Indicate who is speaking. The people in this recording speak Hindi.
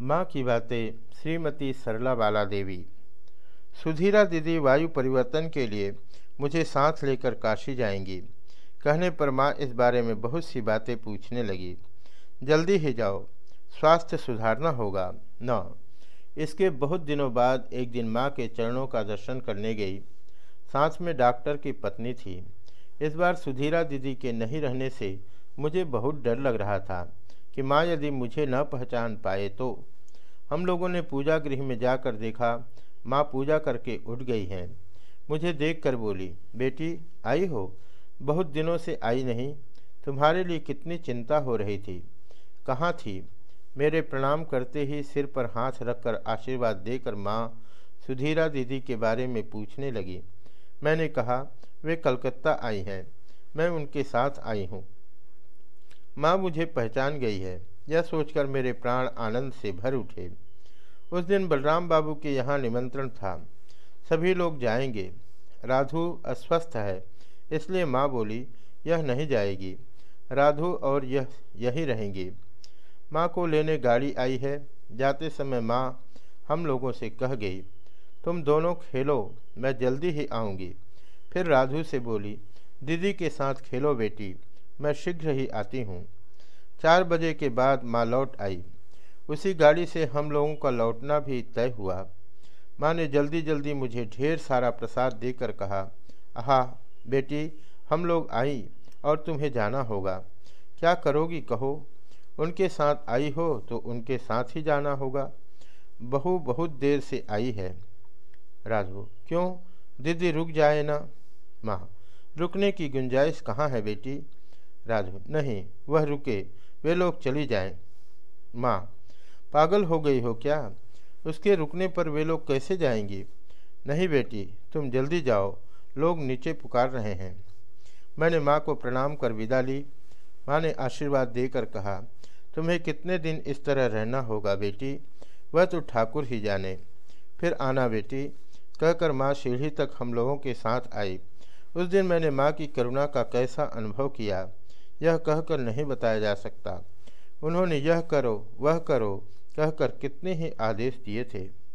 Speaker 1: माँ की बातें श्रीमती सरला बाला देवी सुधीरा दीदी वायु परिवर्तन के लिए मुझे साथ लेकर काशी जाएँगी। कहने पर माँ इस बारे में बहुत सी बातें पूछने लगी। जल्दी ही जाओ, स्वास्थ्य सुधारना होगा। न। इसके बहुत दिनों बाद एक दिन माँ के चरणों का दर्शन करने गई। साथ में डॉक्टर की पत्नी थी। इस बार सुधीरा दीदी के नहीं रहने से मुझे बहुत डर लग रहा था। कि माँ, यदि मुझे न पहचान पाए तो। हम लोगों ने पूजा गृह में जाकर देखा, माँ पूजा करके उठ गई हैं। मुझे देखकर बोली, बेटी, आई हो? बहुत दिनों से आई नहीं। तुम्हारे लिए कितनी चिंता हो रही थी। कहाँ थी? मेरे प्रणाम करते ही सिर पर हाथ रखकर आशीर्वाद देकर माँ सुधीरा दीदी के बारे में पूछने लगी। मैंने कहा, वे कलकत्ता आई हैं। मैं उनके साथ आई हूँ। माँ मुझे पहचान गई है। यह सोचकर मेरे प्राण आनंद से भर उठे। उस दिन बलराम बाबू के यहाँ निमंत्रण था। सभी लोग जाएँगे। राधु अस्वस्थ है, इसलिए माँ बोली, यह नहीं जाएगी। राधु और यह, यही रहेंगी। माँ को लेने गाड़ी आई है। जाते समय माँ हम लोगों से कह गई, तुम दोनों खेलो, मैं जल्दी ही आऊँगी। फिर राधु से बोली, दीदी के साथ खेलो बेटी। मैं शीघ्र ही आती हूँ। चार बजे के बाद माँ लौट आई। उसी गाड़ी से हम लोगों का लौटना भी तय हुआ। माँ ने जल्दी जल्दी मुझे ढेर सारा प्रसाद देकर कहा, आहा, बेटी, हम लोग आई और तुम्हें जाना होगा। क्या करोगी कहो? उनके साथ आई हो तो उनके साथ ही जाना होगा। बहू बहुत देर से आई है। राजू, क्यों? दीदी रुक जाए ना। माँ, रुकने की गुंजाइश कहाँ है बेटी? राजू नहीं, वह रुके। वे लोग चली जाएँ। माँ, पागल हो गई हो क्या? उसके रुकने पर वे लोग कैसे जाएँगी? नहीं बेटी, तुम जल्दी जाओ। लोग नीचे पुकार रहे हैं। मैंने माँ को प्रणाम कर विदा ली। माँ ने आशीर्वाद देकर कहा, तुम्हें कितने दिन इस तरह रहना होगा बेटी? वह तो ठाकुर ही जाने। फिर आना बेटी। कहकर माँ सीढ़ी तक हम लोगों के साथ आई। उस दिन मैंने माँ की करुणा का कैसा अनुभव किया? यह कहकर नहीं बताया जा सकता। उन्होंने यह करो, वह करो, कहकर कितने ही आदेश दिए थे।